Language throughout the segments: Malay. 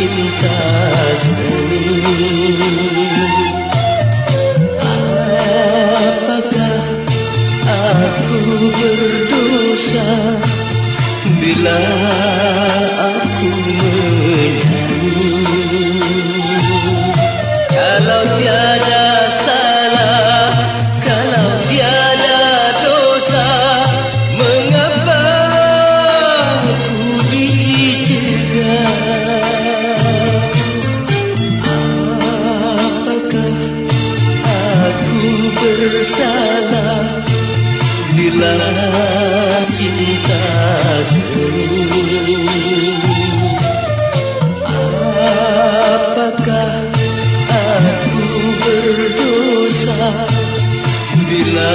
cinta seni Apakah aku berdosa Bila aku menyanyi? Kalau tiada bersalah Bila cinta seni Apakah aku berdosa? Bila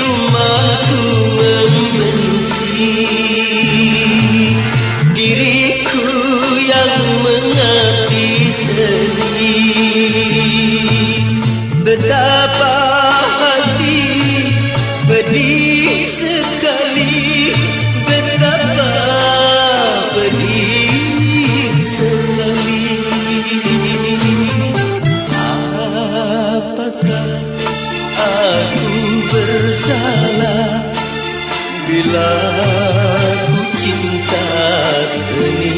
Betapa hati pedih sekali. Betapa pedih sekali. Apakah aku bersalah Bila ku cinta seni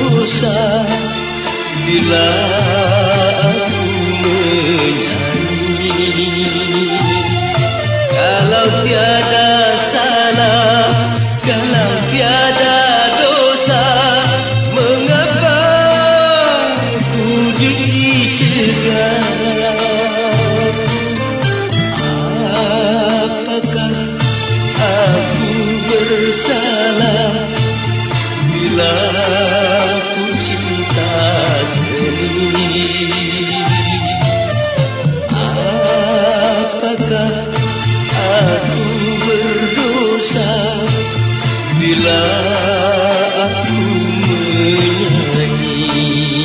berdosa Bila aku menyanyi Kalau tiada salah Kalau tiada dosa Mengapa ku dicegah? Apakah aku bersalah? Bila Bila aku menyanyi